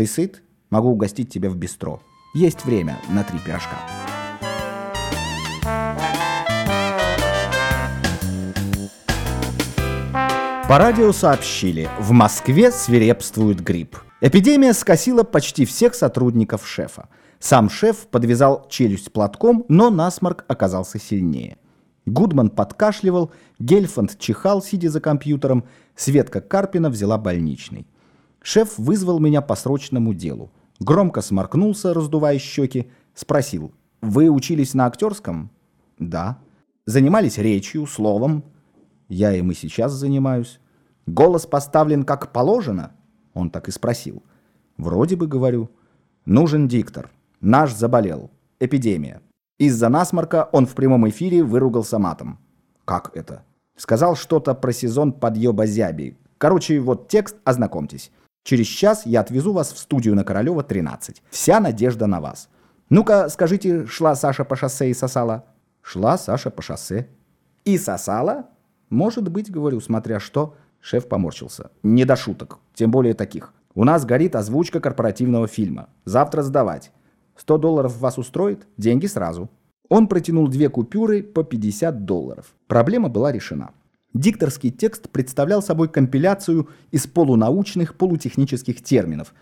Ты сыт? Могу угостить тебя в бистро. Есть время на три пирожка. По радио сообщили, в Москве свирепствует грипп. Эпидемия скосила почти всех сотрудников шефа. Сам шеф подвязал челюсть платком, но насморк оказался сильнее. Гудман подкашливал, Гельфанд чихал, сидя за компьютером, Светка Карпина взяла больничный. Шеф вызвал меня по срочному делу. Громко сморкнулся, раздувая щеки, спросил, «Вы учились на актерском?» «Да». «Занимались речью, словом?» «Я им и сейчас занимаюсь». «Голос поставлен как положено?» Он так и спросил. «Вроде бы, говорю. Нужен диктор. Наш заболел. Эпидемия. Из-за насморка он в прямом эфире выругался матом». «Как это?» Сказал что-то про сезон подъеба зяби. Короче, вот текст, ознакомьтесь. Через час я отвезу вас в студию на Королева 13. Вся надежда на вас. Ну-ка, скажите, шла Саша по шоссе и сосала? Шла Саша по шоссе. И сосала? Может быть, говорю, смотря что. Шеф поморщился. Не до шуток, тем более таких. У нас горит озвучка корпоративного фильма. Завтра сдавать. 100 долларов вас устроит? Деньги сразу. Он протянул две купюры по 50 долларов. Проблема была решена. Дикторский текст представлял собой компиляцию из полунаучных, полутехнических терминов.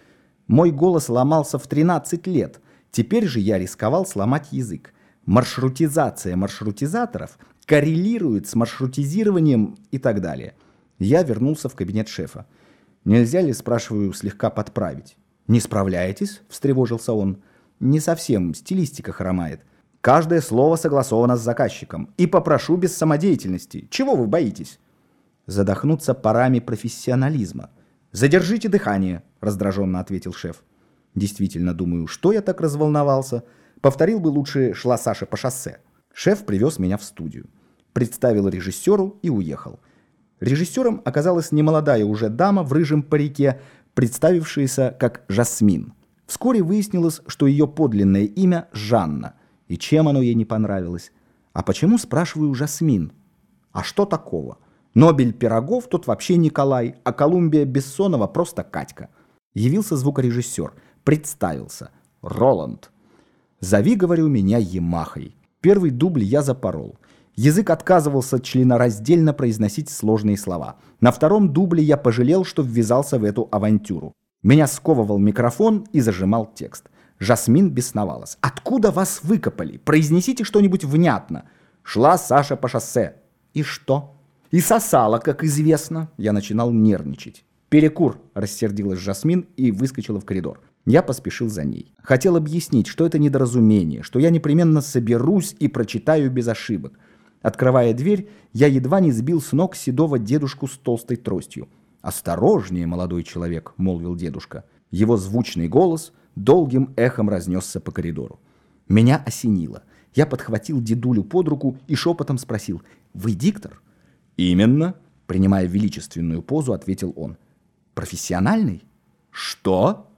Мой голос ломался в 13 лет. Теперь же я рисковал сломать язык. Маршрутизация маршрутизаторов коррелирует с маршрутизированием и так далее. Я вернулся в кабинет шефа. «Нельзя ли, спрашиваю, слегка подправить?» «Не справляетесь?» – встревожился он. «Не совсем, стилистика хромает». Каждое слово согласовано с заказчиком. И попрошу без самодеятельности. Чего вы боитесь? Задохнуться парами профессионализма. Задержите дыхание, раздраженно ответил шеф. Действительно, думаю, что я так разволновался? Повторил бы лучше «шла Саша по шоссе». Шеф привез меня в студию. Представил режиссеру и уехал. Режиссером оказалась немолодая уже дама в рыжем парике, представившаяся как Жасмин. Вскоре выяснилось, что ее подлинное имя Жанна. И чем оно ей не понравилось? А почему, спрашиваю, Жасмин? А что такого? Нобель Пирогов тут вообще Николай, а Колумбия Бессонова просто Катька. Явился звукорежиссер, представился. Роланд. Зови, говорю, меня Ямахой. Первый дубль я запорол. Язык отказывался членораздельно произносить сложные слова. На втором дубле я пожалел, что ввязался в эту авантюру. Меня сковывал микрофон и зажимал текст. Жасмин бесновалась. «Откуда вас выкопали? Произнесите что-нибудь внятно». Шла Саша по шоссе. «И что?» «И сосала, как известно». Я начинал нервничать. «Перекур», — рассердилась Жасмин и выскочила в коридор. Я поспешил за ней. Хотел объяснить, что это недоразумение, что я непременно соберусь и прочитаю без ошибок. Открывая дверь, я едва не сбил с ног седого дедушку с толстой тростью. «Осторожнее, молодой человек», — молвил дедушка. Его звучный голос долгим эхом разнесся по коридору. Меня осенило. Я подхватил дедулю под руку и шепотом спросил, «Вы диктор?» «Именно», — принимая величественную позу, ответил он. «Профессиональный?» «Что?»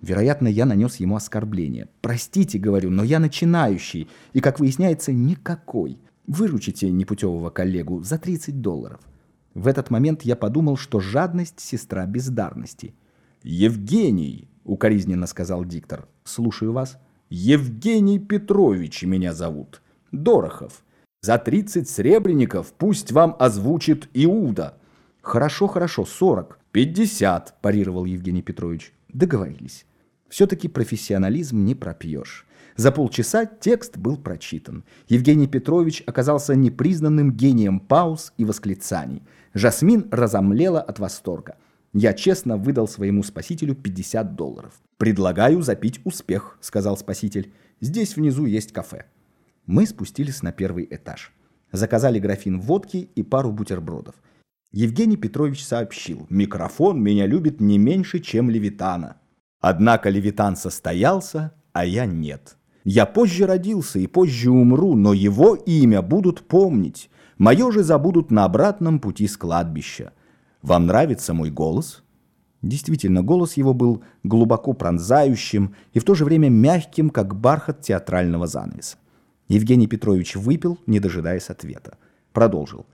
Вероятно, я нанес ему оскорбление. «Простите, — говорю, — но я начинающий, и, как выясняется, никакой. Выручите непутевого коллегу за 30 долларов». В этот момент я подумал, что жадность — сестра бездарности. «Евгений!» — укоризненно сказал диктор. «Слушаю вас». «Евгений Петрович меня зовут. Дорохов. За тридцать сребреников пусть вам озвучит Иуда». «Хорошо, хорошо, сорок». «Пятьдесят», — парировал Евгений Петрович. Договорились. Все-таки профессионализм не пропьешь. За полчаса текст был прочитан. Евгений Петрович оказался непризнанным гением пауз и восклицаний. Жасмин разомлела от восторга. Я честно выдал своему спасителю 50 долларов. «Предлагаю запить успех», — сказал спаситель. «Здесь внизу есть кафе». Мы спустились на первый этаж. Заказали графин водки и пару бутербродов. Евгений Петрович сообщил, микрофон меня любит не меньше, чем Левитана. Однако Левитан состоялся, а я нет. Я позже родился и позже умру, но его имя будут помнить. Мое же забудут на обратном пути с кладбища. Вам нравится мой голос?» Действительно, голос его был глубоко пронзающим и в то же время мягким, как бархат театрального занавеса. Евгений Петрович выпил, не дожидаясь ответа. Продолжил.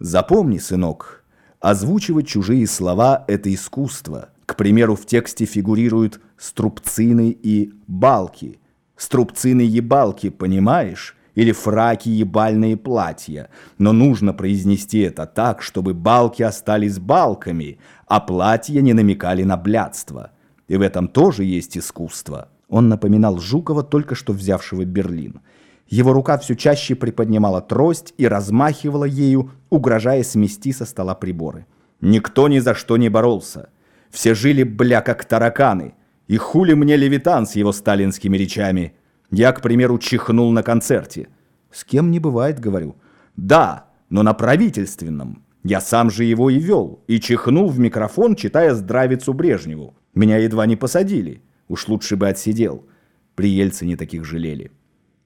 «Запомни, сынок, озвучивать чужие слова – это искусство. К примеру, в тексте фигурируют струбцины и балки. Струбцины ебалки, понимаешь? Или фраки ебальные платья. Но нужно произнести это так, чтобы балки остались балками, а платья не намекали на блядство. И в этом тоже есть искусство. Он напоминал Жукова, только что взявшего Берлин. Его рука все чаще приподнимала трость и размахивала ею, угрожая смести со стола приборы. Никто ни за что не боролся. Все жили, бля, как тараканы. И хули мне Левитан с его сталинскими речами. Я, к примеру, чихнул на концерте. С кем не бывает, говорю. Да, но на правительственном. Я сам же его и вел. И чихнул в микрофон, читая здравицу Брежневу. Меня едва не посадили. Уж лучше бы отсидел. При Ельцине таких жалели.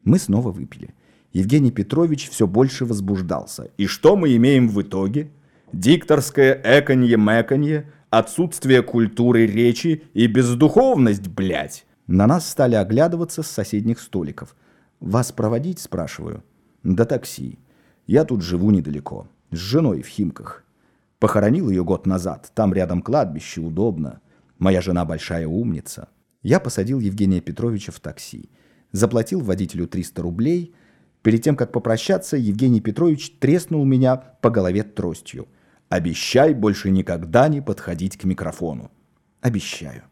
Мы снова выпили. Евгений Петрович все больше возбуждался. И что мы имеем в итоге? Дикторское эконье-мэконье, отсутствие культуры речи и бездуховность, блядь. На нас стали оглядываться с соседних столиков. «Вас проводить?» – спрашиваю. «До такси. Я тут живу недалеко. С женой в Химках. Похоронил ее год назад. Там рядом кладбище, удобно. Моя жена большая умница». Я посадил Евгения Петровича в такси. Заплатил водителю 300 рублей. Перед тем, как попрощаться, Евгений Петрович треснул меня по голове тростью. «Обещай больше никогда не подходить к микрофону». «Обещаю».